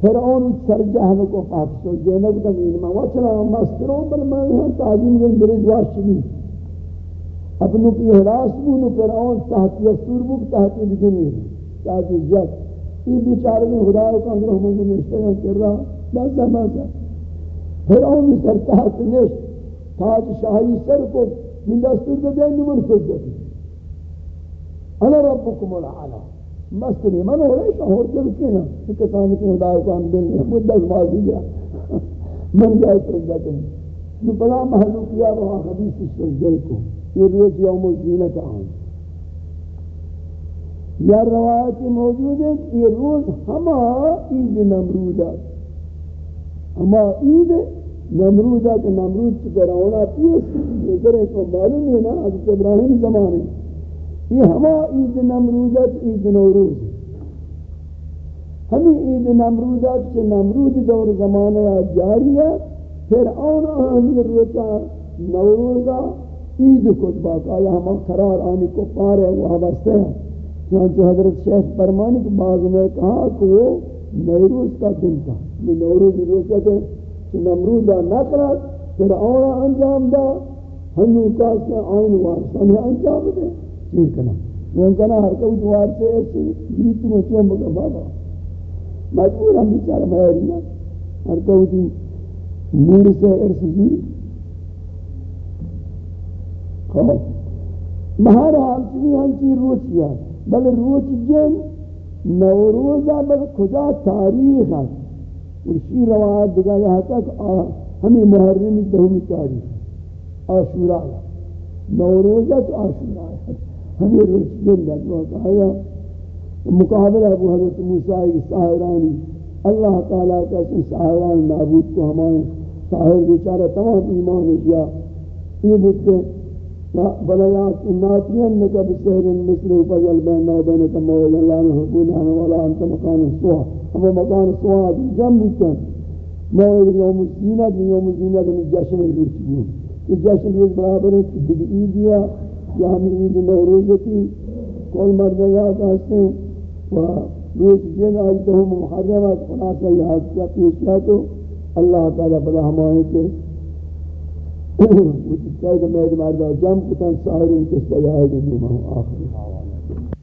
فرعون سر جہن کو فاق سجدے نکتا کہ وچنا مسترون بل میں تعظیم دن برید واشنی اپنو کی احراس بو نو فرعون تحت یسور بو تحت بجنی تحت جت یہ بیچارے نے خدا کو اندر ہم نے نشتہ کر رہا۔ بس بس فرعون سر تحت نشت۔ تاج شاہی سر کو من دستور دے دین من سجدت انا ربکم العلا. مستنی من ہو رہے شاہور دل کی نا کسان کی خدا کو اندر نے مدد بازی گیا۔ من جائے سجدت نو بلا محلو کیا وہ حدیث سجدے کو۔ یہ روز یوم الزینت آن۔ یا روایت موجود ہے کہ یہ روز ہما عید نمرود ہے۔ ہما عید نمرود ہے کہ نمرود سے فراؤنا پیس۔ یہ کرے تو معلوم ہے نا، حضرت ابراہیم زمانے۔ یہ ہما عید نمرود عید نوروز۔ ہمیں عید نمرود ہے کہ نمرود دور زمانہ جاری ہے، پھر آنا ہمیں روچا نوروزہ عید کت باق آیا ہم قرار آنی کو پارے وہ حوثتے ہیں۔ چنانچہ حضرت شیخ فرمانی کے بعض میں کہا کہ وہ نیروز کا دن تھا۔ یہ نوروز روز کا کہ نمرود نکرد فرعون انجام دا۔ ہنو کاس کے آئین وارثان انجام دے۔ چیز کنا کنا ہر کوئی دوار سے ایسے بیت میں چوم بگا بابا. مجبور ہم بیچارہ بھائیرینا ہر کوئی دی نور سے ارس زوری خوف مہر حال چیزی ہم چی روچیا. بل روچ جن نوروزہ بل کجا تاریخ ہے ورشی روایت دیگا یہاں تک ہمیں محرمی دہمی تاریخ. آشورا. نوروزت آشورا. ہمیں جات وقت آیا مقابلہ أبو حضرت موسیٰ کی ساہرانی اللہ تعالیٰ کا سن ساہران نابود کو ہمارے ساہر بیچارہ تمام ایمان کیا یہ بکتے بلیات ناتینک بسحر مثل فجل بیننا و بینک موعد اللہ نحبونہ ولا انت مکان سوا. ہم مکان سوا جم بکن موعد یوم الزینت یوم الزینت جشن روچی یہ جشن روز برابر ہے کہ دیکھ عیدیا یعنی یا ہم عید نوروز کی کل مردگات آستے و روز جن آئی تو ہم محرمات خلاصہ یہ حادثہ پیش کیا تو اللہ تعالیٰ بلا ہمائے کے وہ چاہے کہ میں مردہ جم کتن ساہرین کس کا جائے گی نیمہ آخری حوالہ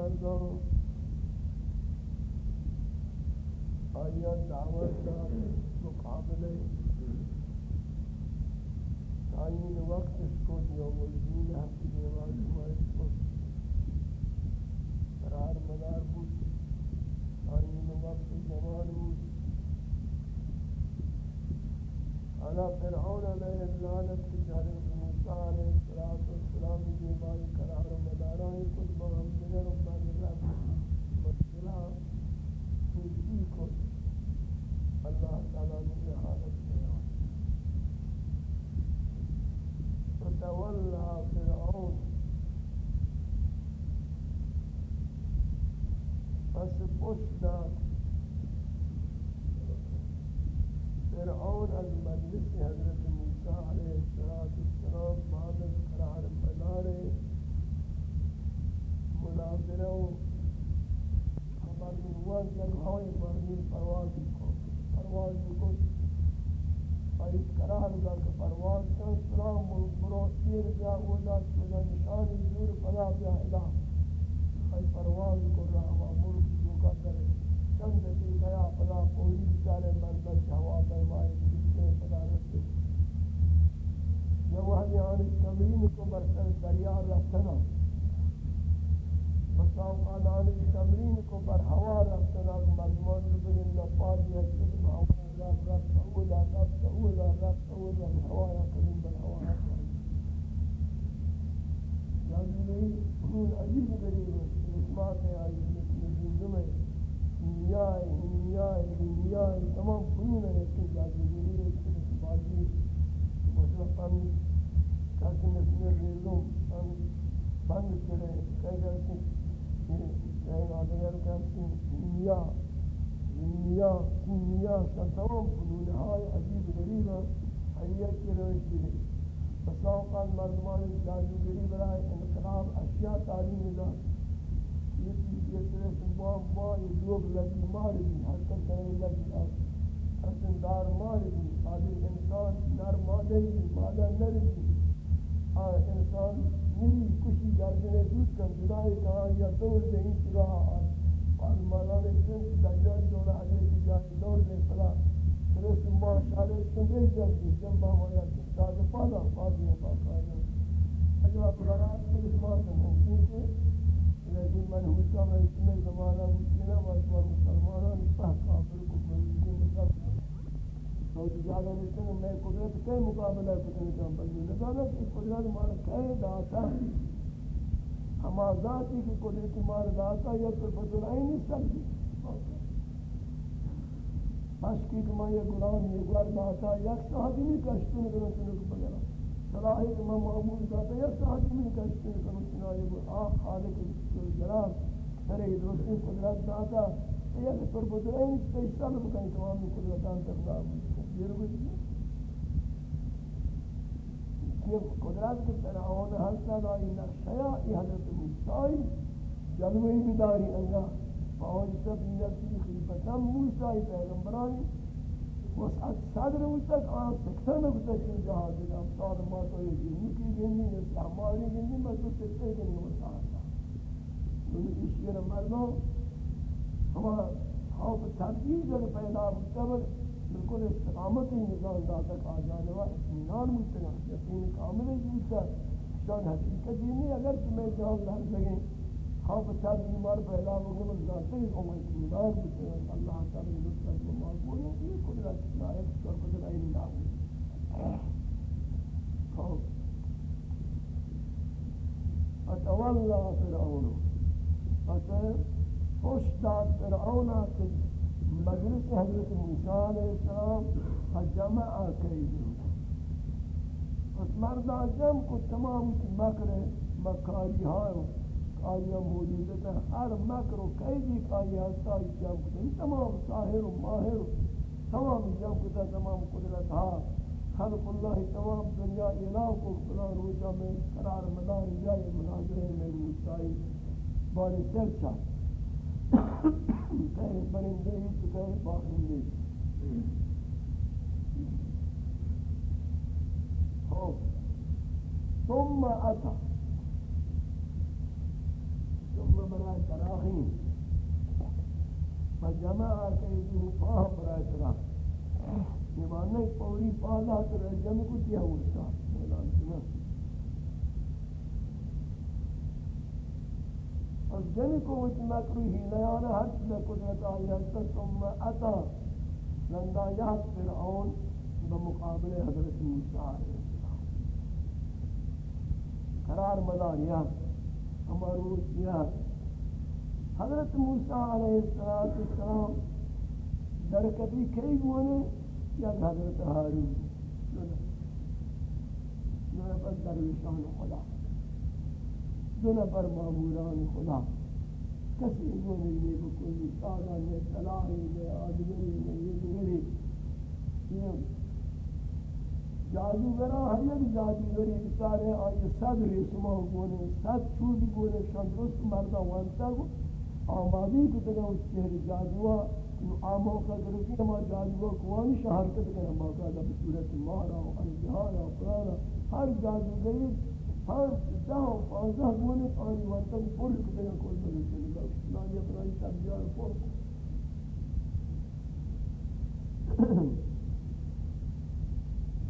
یہ مردوں۔ آیا دعوت دار مقابلے۔ تعین وقت اس کو یوم الدین ہفتی دیوار شمائش کو قرار مدار بود۔ تعین وقت زمان بود۔ على فرعون علیہ اللعنت کی جانب موسیٰ علیہ السلام دیوائی قرار مدارائیں کچھ بہم دیگر و بعد رب مشکلہ خوشی کو اللہ تعالیٰ نے حالت بیان فتولى فرعون پس پشت فرعون از مجلس حضرت موسیٰ علیہ السلام بعد از قرار مدار مناظرہ و خبر نوان جگہوئی مرمی پرواز کو پرواز کو ایت قرار دا کہ پرواز کن سلام برو سیر بیا اولا چولا نشانی زور پلا بیا ادا ای پرواز کو رہا ملک جو کا چند دی گیا پلا کوئی بیچارے مرد ہوا پیمائے کسی پلا رسے جب وہ یعنی تمرین کو برسر دریا رفتنا بساو قادان تمرین کو بر ہوا رفتنا مردمان بگن لپاس یا چکم رب رب سعودا رب سعودا رب سعودا الهوايا كريم بالهوايا يعني يكون عجيب غريب اسمعت يا مثل جمع نياي نياي نياي تمام فنون ہے يكون جادو غريب بعضي مثلا فن كاسم اسم الرزوم فن فن كده كده كده كده كده كده نياي دنیا دنیا تمام فنون های عجیب، غریب ہے حریت کی روش دیگه بس اوقات مردمان جادوگری برای انقلاب، اشیاء تعلیم داد یہ چیز یہ طرح سے با با یہ لوگ لگی مار بھی حرکت کرنے لگی حسن دار مار بھی قادر انسان نر مادہ بھی مادہ نر بھی اور انسان میری کشی گردنے دود کر جدائی کہا یا دور دیں چراہ مالان سن دجال جوڑا ہے کہ جائے دور دے فلا درست ما شارے سنگے جلدی جب ما ہوا کہ تاز پالا پاس میں باقا ہے اجوا قرارات کے اسمان سے ممکن ہے لیکن من ہوتا میں اس میں زمانہ مسلمہ و مسلمانان پہ کافر کو کوئی مطلب تو جاگا نہیں میں قدرت کے مقابلہ کرنے کا بندے لگا کہ قدرت مار کہے داتا ہما ذاتی کی قدرت مار داتا یا تو بدل آئی نہیں سکتی مشکی کہ میں یہ غلام یہ گوار داتا یک ساعتی نہیں کشتی نہیں کرنا چنو کو بگرا صلاحی کہ میں معمول داتا یک ساعتی نہیں کشتی نہیں کرنا چنو یہ گوار آخ خالق جلال سرے درستی قدرت داتا یا کہ پر بدل آئی نہیں سکتی سال بکنی تمامی قدرتان تک دار دیر گوشتی یہ قدرت کے فرعون حسد آئی نقشیا ای حضرت موسیٰ جلوی بداری انگا فاوج سب نفسی خلیفتا موسیٰ پیغمبرانی۔ وسعت صدر وسط آن سکتر میں کتا چن جہاز دیگا امثال ما تو یہ جنی کی گنی نسی ہماری گنی بس تو سکتے گنی وسعتا انہی اشیر مردوں ہمارا خوف تبدیل جب پیدا مستقبل بالکل استقامت نظام داتا کا جانے والا اطمینان مستقام یقین کامل جوتا شان حقیقت یہ نہیں اگر تمہیں جان لگ لگیں خوف چار بیمار پیدا ہوگا بل ذاتی ہم اطمینان مستقام اللہ تعالی لطفت و معقول قدرت لائق کر قدر علم داؤ خوف فتولى فرعون فتولى خوش داد فرعون کہ مجلس حضرت موسیٰ علیہ السلام جمع کئی اس مرد جمع کو تمام مکر مکاری ہاں آیا موجود ہر مکر و قیدی کاری ہستا جمع کو تمام ساہر و ماہر تمام جمع کو تمام قدرت ہاں خلق اللہ تمام دنیا الہ کو فلان روزہ میں قرار مدار جائے مناظرے میں موسیٰ بارے سر چاہتا کہیں پرندے تو کہیں پاکندے ثم اتا۔ ثم برا تراخی فجمع کیدو پاہ برا تراخی ایمان نے پوری پالا تر جمع کو دیا ہوتا مولانا سنا اور جمع کو اس مکروہی لیانا ہر چیز قدرت آئی حتی ثم اتا. لندا یاد فرعون بمقابل حضرت موسیٰ علیہ السلام. قرار مدار یاد امروز یا حضرت موسیٰ علیہ السلام در کبھی کئی گونے یا حضرت حارون دو نفر درویشان خدا، دو نفر معموران خدا. کسی کو نہیں بکلی سادہ نے صلاحی نے آدگری نے یہ دیگری یہ جادوگران ہر یک جادوگری بسارے آئی صد ریسمان گونے صد چوبی گونے شان درست مردہ وانتا گو. آمادی کو تگا اس چہر جادوہ آمو کا درکی ہما جادوہ کوانی شہرکت کرنا باقاعدہ بصورت مارا و انجہارا و قرارا ہر جادوگری ہر دہ و پانزہ گونے پانی وانتا گو پر کتے گا کول بلے چلے گا اسلامی اپنائی تبجار پر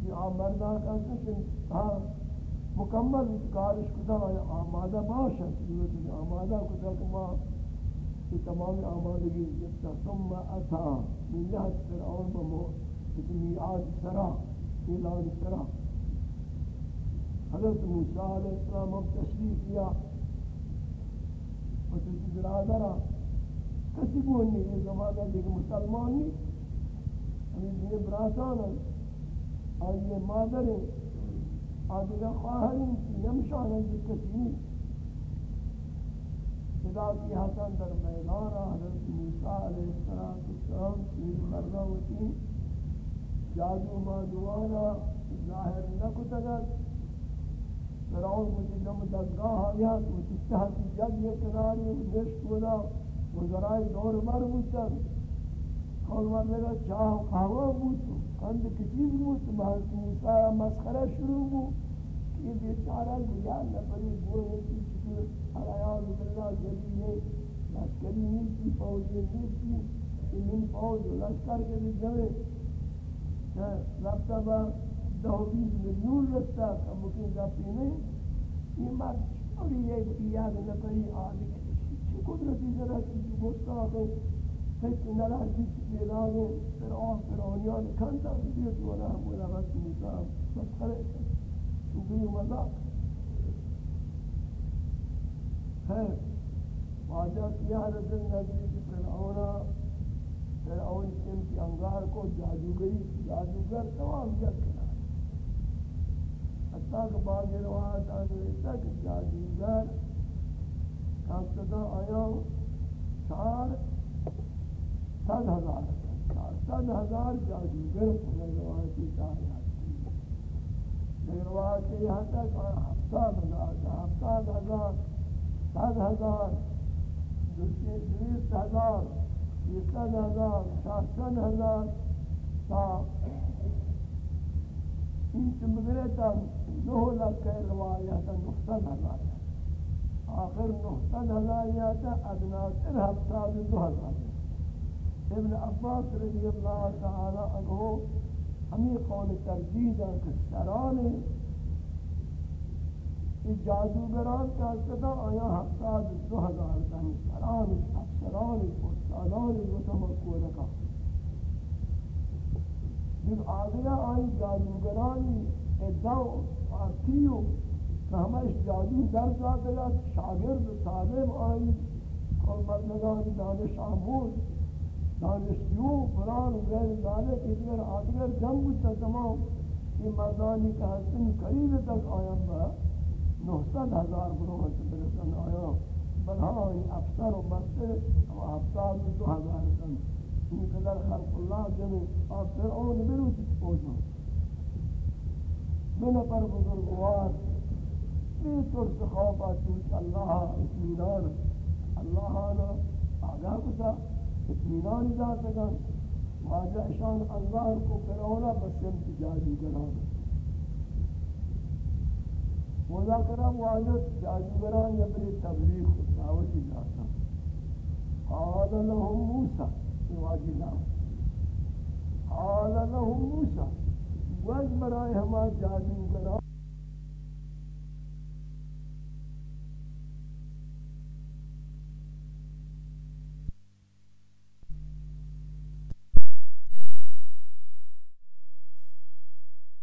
یہ آمردہ کا سکن ہاں مکمل کارش کتا آمادہ باشا چیزی یعنی آمادہ کتا کما یہ تمام آمادگی جبتا ثم اتا من جہت فرعون بمو اتمیعات سرا، اعلان سرا۔ حضرت موسیٰ علیہ السلام اب تشریف کیا و تو برادرہ کسی بولنی یہ زمانہ دیکھ مسلمان نہیں۔ ہمیں یہ براسان ہے اور یہ مادر ہے آدھگا خواہرین نمشان ہے جس کسی نہیں خدا کی حسن در میدان حضرت موسیٰ علیہ السلام تیر مردہ ہوتی جادو مادوانا ظاہر نکتگت فرعون مجھے دم دستگاہ آیا تو مجھے تحتی جد یہ کناری نشت ودا وزرائی دور بر بودتن کھول مر لگا چاہ قهوہ بودتو کند کچیز بودتو بحث موسیٰ مسخرہ شروع بود. یہ بیچارہ گویا نفری گوئے کی چکر علیان باللہ جلی ہے لشکری نیتی فوجی نہیں نیتی من فوج لشکر کے بھی جوے ربطہ با دو بیس ملیون رستا کہ ممکن گپی نہیں یہ مرد اور یہ یاد نکری آلی چی قدرتی ذرا کی چیزی گستا کہ فکر نرہ جس پیدا ہے فرعون فرعونیان کھنتا بیت ولا مولا رس موسیٰ مسخرے چوبی مذاق خیر، واجہ کیا رسل نبی فرعونا فرعون؟ سمتی انگار کو جادوگری، جادوگر تمام جد کرا۔ حتی کہ بعض روایت آنے آنگلیتا کہ جادیگر کامتدا آیا، چار سد ہزار چار سد ہزار جادیگر انہیں روایتی چاہی آتی لیکن روایتی یہاں تک ہفتاد ہزار ہفتاد ہزار سد ہزار دویست ہزار سیصد ہزار شاستن ہزار تا این چمگرتا نو لکھ روایت نقصد ہزار آخر نقصد ہزار یاتا ادنا تر ہفتاد دو ہزار ابن عباس رضی اللہ تعالی عنہ ہمیں قول ترجیح دن کہ سران یہ جادوگران کا صدا آیا ہفتاد دو ہزار دن سران، افسران، استادان متمکو رکھا جب آگیا آئی جادوگرانی ادعو آتیو کہ ہمیں جادو در جاتا ہے، شاگرد طالب آئی اور مردگان دانش آموز۔ دانشیو فلان غیر ذالک ادگر آدگر جنگ بودتا تمام یہ مردانی کا حسن قریب تک آیم با نحصد ہزار بروحت برسن آیا بلہا افسر و مستر و افسار دو ہزار سن این یعنی قدر خلق اللہ جمع اور فرعون بروتی پوچھا دو نفر بزرگوار بی ترس خوفا چوچ اللہ اطمینان، اللہ آنا آگاہ کتا اتمینان دا سکن واجہ شان اللہ کو کرونا بسیم جادوگران مذاکرہ واجہ جادوگران یا بری تبلیغ دعوتی جاتا قال لهم موسى واجہ نام۔ قال لهم موسى واجہ برائے ہما جادوگران